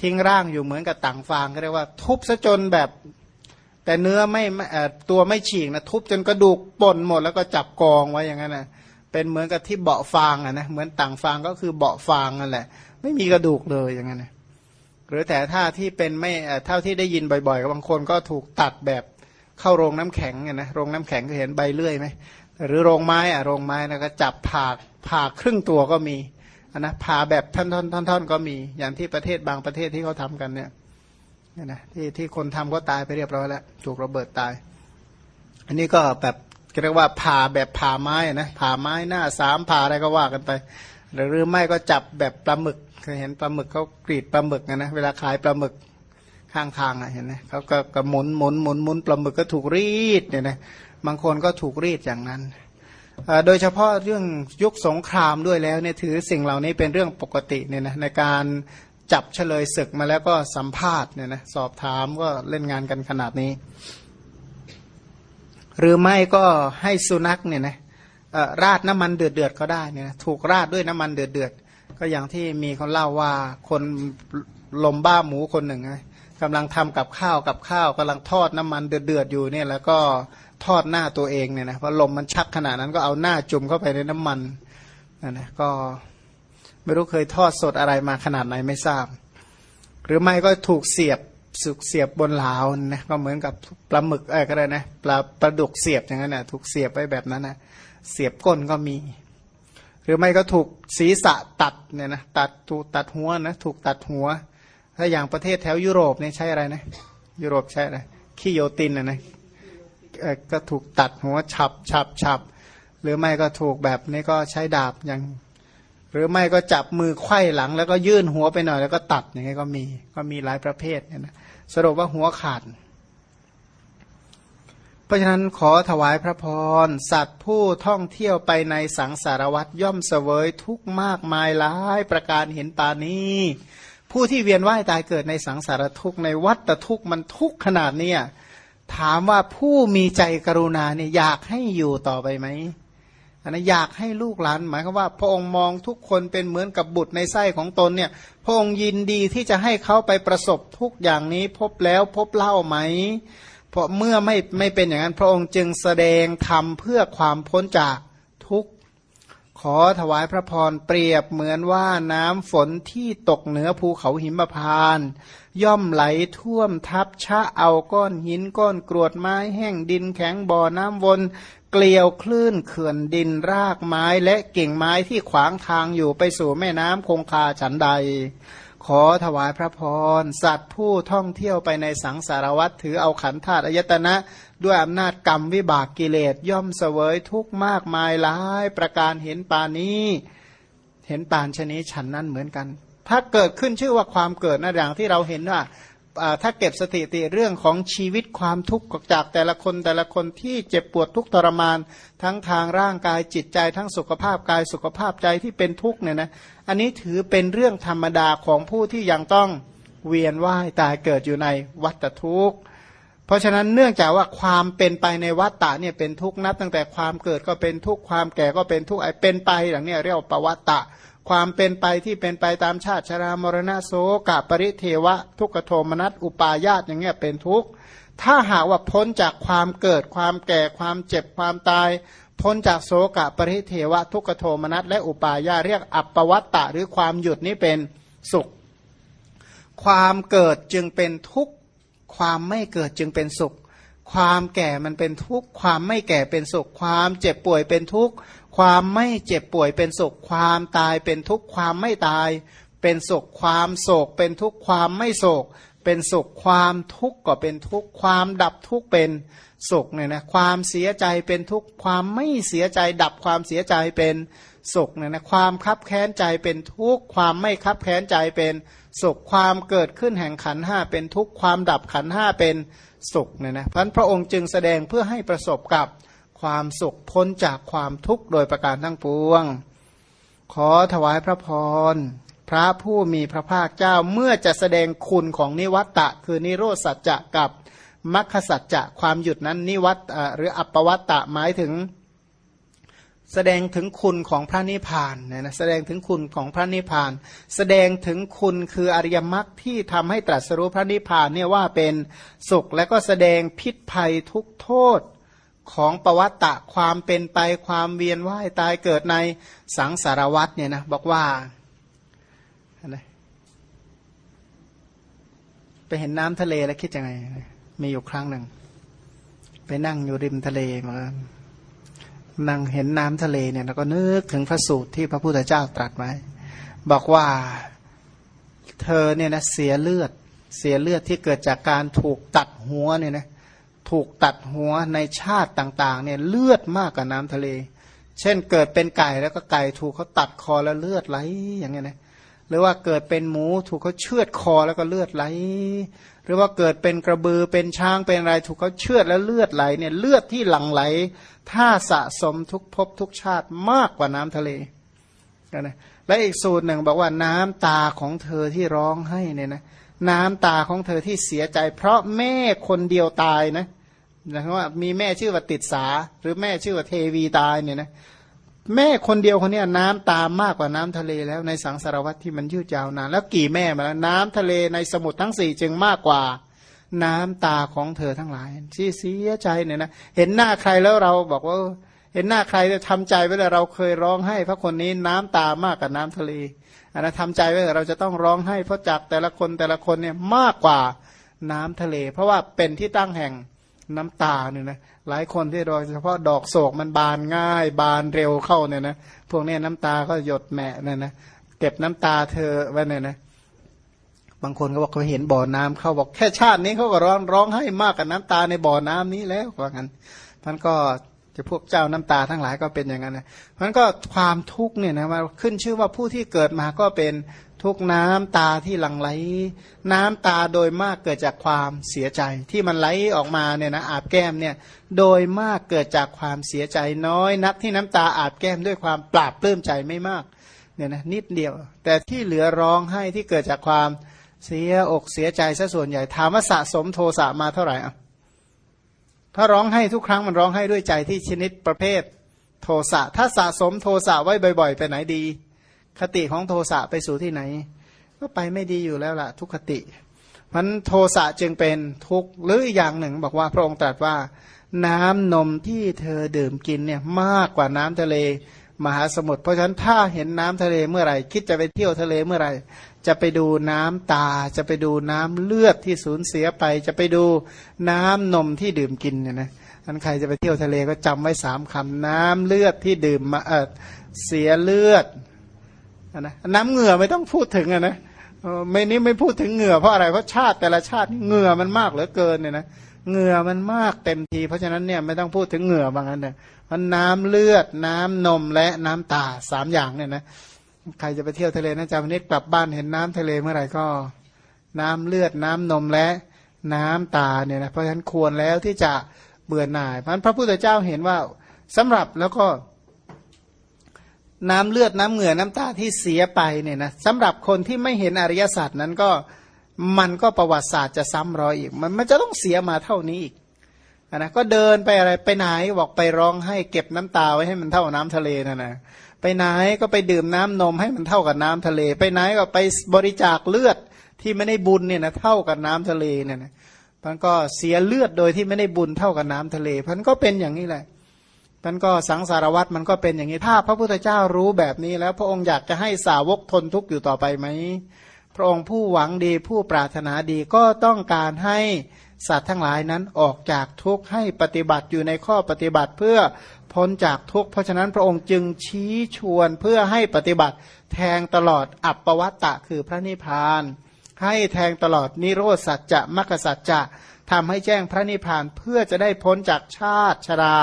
[SPEAKER 1] ทิ้งร่างอยู่เหมือนกับต่างฟางก็เรียกว่า ทุบซะจนแบบ แต่เนื้อไม่ตัวไม่ฉีกนะทุบจนกระดูกป่นหมดแล้วก็จับกองไว้อย่างนั้นนะเป็นเหมือนกับที่เบาฟางอะนะเหมือนต่างฟางก็คือเบาฟางนั่นแหละ ไม่มีกระดูกเลยอย่างนั้นนะหรือแต่ถ้าที่เป็นไม่เท่าที่ได้ยินบ่อยๆกับางคนก็ถูกตัดแบบเข้าโรงน้ำแข็งนะโรงน้ำแข็งก็เห็นใบเลื่อยไหม หรือโรงไม้อะโรงไม้นะก็จับผ่าผ่าครึ่งตัวก็มีนะผ่าแบบท่อนท่อนท่อนก็มีอย่างที่ประเทศบางประเทศที่เขาทำกันเนี่ยนะที่ที่คนทำก็ตายไปเรียบร้อยแล้วถูกระเบิดตาย อันนี้ก็แบบเรียกว่าผ่าแบบผ่าไม้นะผ่าไม้หน้าสามผ่าอะไรก็ว่ากันไป หรือไม่ก็จับแบบปลาหมึกเคยเห็นปลาหมึกเขากรีดปลาหมึกนะเวลาขายปลาหมึกข้างทางอะเห็นไหมเขาก็กระหมุนหมุนหมุนหมุนปลาหมึกก็ถูกรีดเนี่ยนะ บางคนก็ถูกรีดอย่างนั้น โดยเฉพาะเรื่องยุคสงครามด้วยแล้วเนี่ยถือสิ่งเหล่านี้เป็นเรื่องปกติเนี่ยนะในการจับเฉลยศึกมาแล้วก็สัมภาษณ์เนี่ยนะสอบถามก็เล่นงานกันขนาดนี้ หรือไม่ก็ให้สุนัขเนี่ยนะราดน้ำมันเดือดเดือดก็ได้เนี่ยถูกราดด้วยน้ำมันเดือดเดือดก็อย่างที่มีคนเล่าว่าคนลมบ้าหมูคนหนึ่งกำลังทำกับข้าวกับข้าวกำลังทอดน้ำมันเดือดเดือดอยู่เนี่ยแล้วก็ ทอดหน้าตัวเองเนี่ยนะเพราะลมมันชักขนาดนั้นก็เอาหน้าจุ่มเข้าไปในน้ำมันนั่นนะก็ไม่รู้เคยทอดสดอะไรมาขนาดไหนไม่ทราบ หรือไม่ก็ถูกเสียบสุกเสียบบนหลาวนะก็เหมือนกับปลาหมึกอะไรก็ได้นะปลาปลาดุกเสียบอย่างนั้นนะถูกเสียบไว้แบบนั้นนะเสียบก้นก็มี หรือไม่ก็ถูกศีรษะตัดเนี่ยนะตัดถูกตัดหัวนะถูกตัดหัว ถ้าอย่างประเทศแถวยุโรปเนี่ยใช่อะไรนะ ยุโรปใช่อะไรขี้โยตินนะนะ ก็ถูกตัดหัวฉับฉับฉับหรือไม่ก็ถูกแบบนี้ก็ใช้ดาบอย่างหรือไม่ก็จับมือไขว้หลัง แล้วก็ยื่นหัวไปหน่อยแล้วก็ตัดอย่างนี้ก็มีก็มีหลายประเภทเนี่ยนะสรุปว่าหัวขาด เพราะฉะนั้นขอถวายพระพร สัตว์ผู้ท่องเที่ยวไปในสังสารวัตย่อมเสวยทุกมากมายหลายประการเห็นปานี้ ผู้ที่เวียนว่ายตายเกิดในสังสารทุกในวัฏทุกมันทุกขนาดเนี้ย ถามว่าผู้มีใจกรุณาเนี่ยอยากให้อยู่ต่อไปไหมอันนะอยากให้ลูกหลาน หมายความว่า พระองค์มองทุกคนเป็นเหมือนกับบุตรในไส้ของตนเนี่ย พระองค์ยินดีที่จะให้เขาไปประสบทุกอย่างนี้พบแล้วพบเล่าไหม เพราะเมื่อไม่ไม่เป็นอย่างนั้น พระองค์จึงแสดงธรรมเพื่อความพ้นจาก ขอถวายพระพรเปรียบเหมือนว่าน้ำฝนที่ตกเหนือภูเขาหิมพาน ย่อมไหลท่วมทับชะเอาก้อนหินก้อนกรวดไม้แห้งดินแข็งบ่อน้ำวน เกลียวคลื่นเขื่อนดินรากไม้และกิ่งไม้ที่ขวางทางอยู่ไปสู่แม่น้ำคงคาฉันใด ขอถวายพระพร สัตว์ผู้ท่องเที่ยวไปในสังสารวัตถือเอาขันธาตุอายตนะ ด้วยอำนาจกรรมวิบากกิเลสย่อมเสวยทุกข์มากมายหลาย ประการเห็นปานี้ เห็นปานชนิดฉันนั้นเหมือนกัน ถ้าเกิดขึ้นชื่อว่าความเกิดนะอย่างที่เราเห็นว่าถ้าเก็บสถิติเรื่องของชีวิตความทุกข์จากแต่ละคนแต่ละคนที่เจ็บปวดทุกทรมาน ทั้งทางร่างกายจิตใจทั้งสุขภาพกายสุขภาพใจที่เป็นทุกข์เนี่ยนะอันนี้ถือเป็นเรื่องธรรมดาของผู้ที่ยังต้องเวียนว่ายตายเกิดอยู่ในวัฏทุกข์ เพราะฉะนั้นเนื่องจากว่าความเป็นไปในวัฏฏะเนี่ยเป็นทุกข์นับตั้งแต่ความเกิดก็เป็นทุกข์ความแก่ก็เป็นทุกข์ไอ้เป็นไปอย่างนี้เรียกว่าปวัตตะ ความเป็นไปที่เป็นไปตามชาติชรามรณะโสกปริเทวะ ทุกขโทมนัสอุปาญาตอย่างเงี้ยเป็นทุกข์ถ้าหากว่าพ้นจากความเกิดความแก่ความเจ็บความตาย พ้นจากโสกปริเทวะ ทุกขโทมนัสและอุปาญาเรียกอัปปวัตตะหรือความหยุดนี้เป็นสุข ความเกิดจึงเป็นทุกข์ ความไม่เกิดจึงเป็นสุข ความแก่มันเป็นทุกข์ ความไม่แก่เป็นสุข ความเจ็บป่วยเป็นทุกข์ ความไม่เจ็บป่วยเป็นสุข ความตายเป็นทุกข์ ความไม่ตาย เป็นสุข ความโศกเป็นทุกข์ ความไม่โศก เป็นสุข ความทุกข์ก็เป็นทุกข์ ความดับทุกข์เป็นสุขเนี่ยนะ ความเสียใจเป็นทุกข์ ความไม่เสียใจดับความเสียใจเป็น สุขเนี่ยนะความคับแค้นใจเป็นทุกข์ความไม่คับแค้นใจเป็นสุขความเกิดขึ้นแห่งขันห้าเป็นทุกข์ความดับขันห้าเป็นสุขเนี่ยนะพระพระองค์จึงแสดงเพื่อให้ประสบกับความสุขพ้นจากความทุกข์โดยประการทั้งปวง ขอถวายพระพรพระผู้มีพระภาคเจ้าเมื่อจะแสดงคุณของนิวัตตะ คือนิโรสัจจะกับมัคคสัจจะความหยุดนั้นนิวัตหรืออัปปวัตตะหมายถึง แสดงถึงคุณของพระนิพพานเนี่ยนะแสดงถึงคุณของพระนิพพาน แสดงถึงคุณคืออริยมรรคที่ทำให้ตรัสรู้พระนิพพานเนี่ยว่าเป็นสุขและก็แสดงพิษภัยทุกโทษของปวัตตะความเป็นไปความเวียนว่ายตายเกิดในสังสารวัตเนี่ยนะบอกว่าไปเห็นน้ำทะเลแล้วคิดยังไง มีอยู่ครั้งหนึ่ง ไปนั่งอยู่ริมทะเลมา งเห็นน้ำทะเลเนี่ยแล้วก็นึกถึงพระสูตรที่พระพุทธเจ้าตรัสไว้ บอกว่าเธอเนี่ยนะเสียเลือดเสียเลือดที่เกิดจากการถูกตัดหัวเนี่ยนะถูกตัดหัวในชาติต่างๆเนี่ยเลือดมากกว่าน้ำทะเล เช่นเกิดเป็นไก่แล้วก็ไก่ถูกเขาตัดคอแล้วเลือดไหลอย่างเงี้ยนะหรือว่าเกิดเป็นหมูถูกเขาเชือดคอแล้วก็เลือดไหล หรือว่าเกิดเป็นกระบือเป็นช้างเป็นอะไรถูกเขาเชือดแล้วเลือดไหลเนี่ยเลือดที่หลั่งไหล ถ้าสะสมทุกภพทุกชาติมากกว่าน้ำทะเลนะและอีกสูตรหนึ่งบอกว่าน้ำตาของเธอที่ร้องให้เนี่ยนะน้ำตาของเธอที่เสียใจ เพราะแม่คนเดียวตายนะนะว่ามีแม่ชื่อว่าติดสาหรือแม่ชื่อว่าเทวีตายเนี่ยนะ แม่คนเดียวคนนี้น้ำตามมากกว่าน้ำทะเลแล้วในสังสารวัตที่มันยืดยาวนานแล้วกี่แม่มาแล้วน้ำทะเลในสมุทรทั้งสี่จึงมากกว่าน้ำตาของเธอทั้งหลายที่เสียใจเนี่ยนะเห็นหน้าใครแล้วเราบอกว่า เห็นหน้าใครจะทำใจไว้แล้วเราเคยร้องให้พระคนนี้น้ำตามากกว่าน้ำทะเลอันนั้นทำใจไว้เราจะต้องร้องให้เพราะจากแต่ละคนแต่ละคนเนี่ยมากกว่าน้ำทะเล เพราะว่าเป็นที่ตั้งแห่ง น้ำตาเนี่ยนะหลายคนที่โดยเฉพาะดอกโศกมันบานง่าย บานเร็วเข้าเนี่ยนะพวกนี้น้ำตาก็หยดแหมเนี่ยนะเก็บน้ำตาเธอไว้เนี่ยนะบางคนก็บอกเขาเห็นบ่อน้ำเขาบอกแค่ชาตินี้เขาก็ร้องร้องให้มากกับน้ำตาในบ่อน้ำนี้แล้วว่างั้นท่านก็จะพวกเจ้าน้ำตาทั้งหลายก็เป็นอย่างนั้นนะมันก็ความทุกข์เนี่ยนะว่าขึ้นชื่อว่าผู้ที่เกิดมาก็เป็น ทุกน้ำตาที่หลั่งไหล น้ำตาโดยมากเกิดจากความเสียใจ ที่มันไหลออกมาเนี่ยนะอาบแก้มเนี่ยโดยมากเกิดจากความเสียใจน้อย นักที่น้ำตาอาบแก้มด้วยความปราบปลื้มใจไม่มากเนี่ยนะนิดเดียว แต่ที่เหลือร้องให้ที่เกิดจากความเสียอกเสียใจซะส่วนใหญ่ถามว่าสะสมโทสะมาเท่าไหร่อะถ้าร้องให้ทุกครั้งมันร้องให้ด้วยใจที่ชนิดประเภท โทสะถ้าสะสมโทสะไว้บ่อย ๆ ไปไหนดี คติของโทสะไปสู่ที่ไหน ก็ไปไม่ดีอยู่แล้วล่ะ ทุกขติมันโทสะจึงเป็นทุกข์หรืออีกอย่างหนึ่ง บอกว่าพระองค์ตรัสว่า น้ำนมที่เธอดื่มกินเนี่ยมากกว่าน้ำทะเลมหาสมุทรเพราะฉะนั้นถ้าเห็นน้ำทะเลเมื่อไหร่ คิดจะไปเที่ยวทะเลเมื่อไหร่ จะไปดูน้ำตา จะไปดูน้ำเลือดที่สูญเสียไป จะไปดูน้ำนมที่ดื่มกินเนี่ยนะอันใครจะไปเที่ยวทะเลก็จำไว้สามคำน้ำเลือดที่ดื่มมาเออเสียเลือด นะน้ำเหงื่อไม่ต้องพูดถึงอะนะไม่นี้ไม่พูดถึงเหงื่อเพราะอะไรเพราะชาติแต่ละชาติเหงื่อมันมากเหลือเกินเนี่ยนะเหงื่อมันมากเต็มที เพราะฉะนั้นเนี่ยไม่ต้องพูดถึงเหงื่อบางอันเนี่ยมันน้ำเลือดน้ำนมและน้ำตาสามอย่างเนี่ยนะใครจะไปเที่ยวทะเลนะจำนิดกลับบ้านเห็นน้ำทะเลเมื่อไหร่ก็ น้ำเลือดน้ำนมและน้ำตาเนี่ยนะเพราะฉะนั้นควรแล้วที่จะเบื่อหน่ายเพราะพระพุทธเจ้าเห็นว่าสำหรับแล้วก็ น้ำเลือดน้ำเหงื่อน้ำตาที่เสียไปเนี่ยนะสำหรับคนที่ไม่เห็นอริยสัจนั้นก็มันก็ประวัติศาสตร์จะซ้ำรอยอีก มันมันจะต้องเสียมาเท่านี้อีกนะก็เดินไปอะไรไปไหนบอกไปร้องให้เก็บน้ำตาไว้ให้มันเท่าน้ำทะเลนั่นนะไปไหนก็ไปดื่มน้ำนมให้มันเท่ากับน้ำทะเล ไปไหนก็ไปบริจาคเลือดที่ไม่ได้บุญเนี่ยนะเท่ากับน้ำทะเลเนี่ยนะมันก็เสียเลือดโดยที่ไม่ได้บุญเท่ากับน้ำทะเลมันก็เป็นอย่างนี้แหละ มันก็สังสารวัตรมันก็เป็นอย่างนี้ถ้าพระพุทธเจ้ารู้แบบนี้แล้วพระองค์อยากจะให้สาวกทนทุกข์อยู่ต่อไปไหมพระองค์ผู้หวังดีผู้ปรารถนาดีก็ต้องการให้สัตว์ทั้งหลายนั้นออกจากทุกข์ให้ปฏิบัติอยู่ในข้อปฏิบัติเพื่อพ้นจากทุกข์เพราะฉะนั้นพระองค์จึงชี้ชวนเพื่อให้ปฏิบัติแทงตลอดอัปปวัตตะคือพระนิพพาน ให้แทงตลอดนิโรธสัจจะมรรคสัจจะทำให้แจ้งพระนิพพานเพื่อจะได้พ้นจากชาติชรา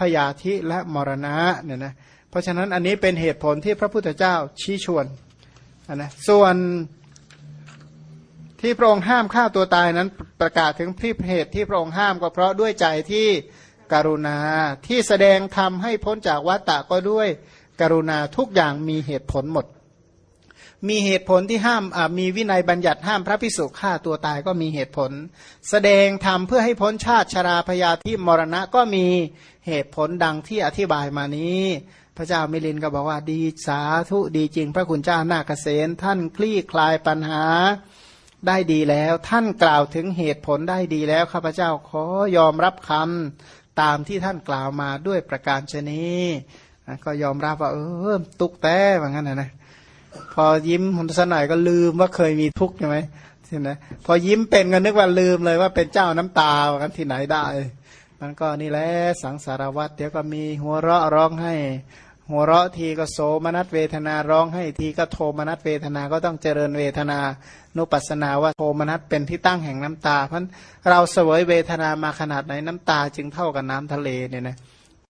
[SPEAKER 1] พยาธิและมรณะเนี่ยนะเพราะฉะนั้นอันนี้เป็นเหตุผลที่พระพุทธเจ้าชี้ชวนนะส่วนที่พระองค์ห้ามฆ่าตัวตายนั้นประกาศถึงพิเหตุที่พระองค์ห้ามก็เพราะด้วยใจที่กรุณาที่แสดงทำให้พ้นจากวัฏฏะก็ด้วยกรุณาทุกอย่างมีเหตุผลหมด มีเหตุผลที่ห้ามมีวินัยบัญญัติห้ามพระพิสุฆ่าตัวตายก็มีเหตุผล แสดงทำเพื่อให้พ้นชาติชราพยาธิมรณะก็มีเหตุผลดังที่อธิบายมานี้ พระเจ้ามิลินก็บอกว่าดีสาธุดีจริง พระคุณเจ้านาเกษตท่านคลี่คลายปัญหาได้ดีแล้ว ท่านกล่าวถึงเหตุผลได้ดีแล้วข้าพเจ้าขอยอมรับคำตามที่ท่านกล่าวมาด้วยประการชนีก็ยอมรับว่าเออตุกแต่ว่างั้นนะนะ พอยิ้มหุนสนายก็ลืมว่าเคยมีทุกข์ใช่ไหมใช่ไหมพอยิ้มเป็นก็นึกว่าลืมเลยว่าเป็นเจ้าน้ำตาว่ากันที่ไหนได้ มันก็นี่แหละสังสารวัตรเดี๋ยวก็มีหัวเราะร้องให้ หัวเราะทีก็โสมนัสเวทนาร้องให้ทีก็โทมนัสเวทนาก็ต้องเจริญเวทนานุปัสนาว่าโทมนัสเป็นที่ตั้งแห่งน้ำตา เพราะเราเสวยเวทนามาขนาดไหนน้ำตาจึงเท่ากับน้ำทะเลเนี่ยนะเ